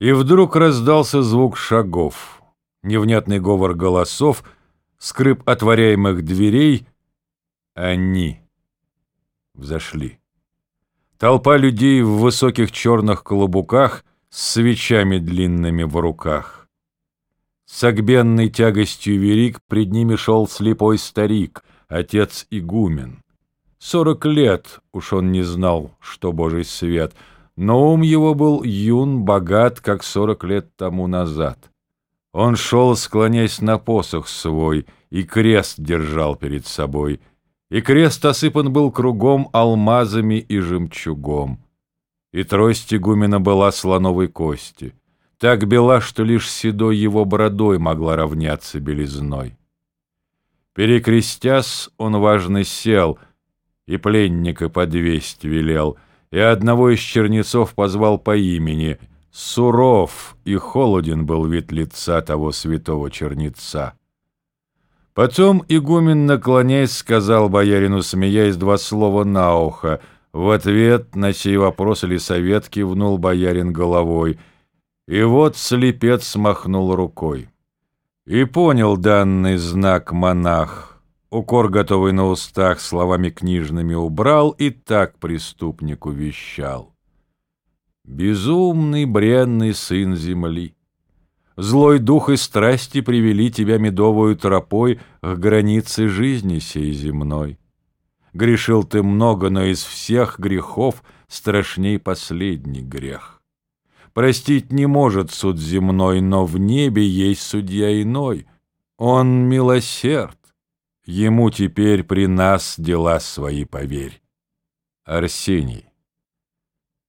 И вдруг раздался звук шагов, невнятный говор голосов, скрип отворяемых дверей. Они взошли. Толпа людей в высоких черных колобуках с свечами длинными в руках. С огбенной тягостью верик пред ними шел слепой старик, отец игумен. Сорок лет уж он не знал, что божий свет — но ум его был юн, богат, как сорок лет тому назад. Он шел, склоняясь на посох свой, и крест держал перед собой, и крест осыпан был кругом алмазами и жемчугом. И трость игумена была слоновой кости, так бела, что лишь седой его бородой могла равняться белизной. Перекрестясь, он важно сел, и пленника подвесть велел — и одного из чернецов позвал по имени. Суров и холоден был вид лица того святого чернеца. Потом игумен, наклоняясь, сказал боярину, смеясь, два слова на ухо. В ответ на сей вопрос или совет кивнул боярин головой. И вот слепец махнул рукой. И понял данный знак монах. Укор, готовый на устах, словами книжными убрал и так преступнику вещал. Безумный, бренный сын земли, Злой дух и страсти привели тебя медовую тропой К границе жизни сей земной. Грешил ты много, но из всех грехов Страшней последний грех. Простить не может суд земной, Но в небе есть судья иной. Он милосерд, Ему теперь при нас дела свои поверь. Арсений,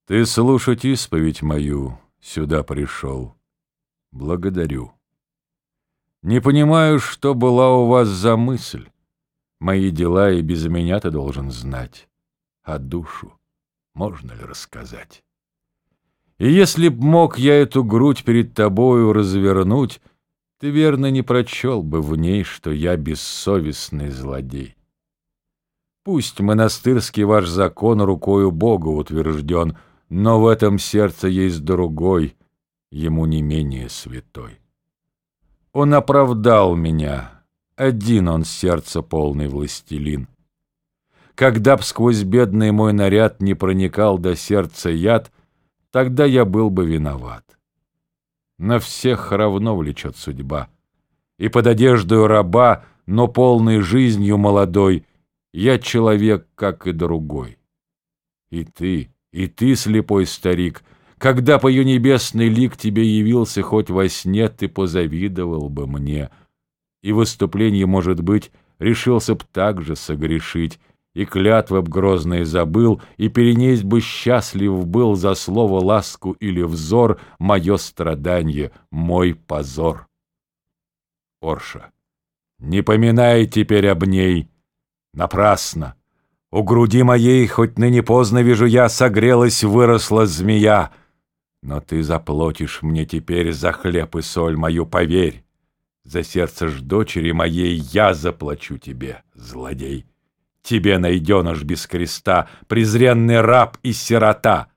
ты слушать исповедь мою сюда пришел. Благодарю. Не понимаю, что была у вас за мысль. Мои дела и без меня ты должен знать. А душу можно ли рассказать? И если б мог я эту грудь перед тобою развернуть, ты верно не прочел бы в ней, что я бессовестный злодей. Пусть монастырский ваш закон рукою Бога утвержден, но в этом сердце есть другой, ему не менее святой. Он оправдал меня, один он сердце полный властелин. Когда б сквозь бедный мой наряд не проникал до сердца яд, тогда я был бы виноват на всех равно влечет судьба. И под одеждою раба, но полной жизнью молодой, я человек, как и другой. И ты, и ты, слепой старик, когда по ее небесный лик тебе явился хоть во сне, ты позавидовал бы мне. И выступление, может быть, решился б так же согрешить, и клятвы б грозные забыл, и перенесть бы счастлив был за слово ласку или взор мое страдание, мой позор. Орша, не поминай теперь об ней, напрасно. У груди моей, хоть ныне поздно вижу я, согрелась, выросла змея. Но ты заплатишь мне теперь за хлеб и соль мою, поверь. За сердце ж дочери моей я заплачу тебе, злодей. Тебе, найденыш без креста, презренный раб и сирота.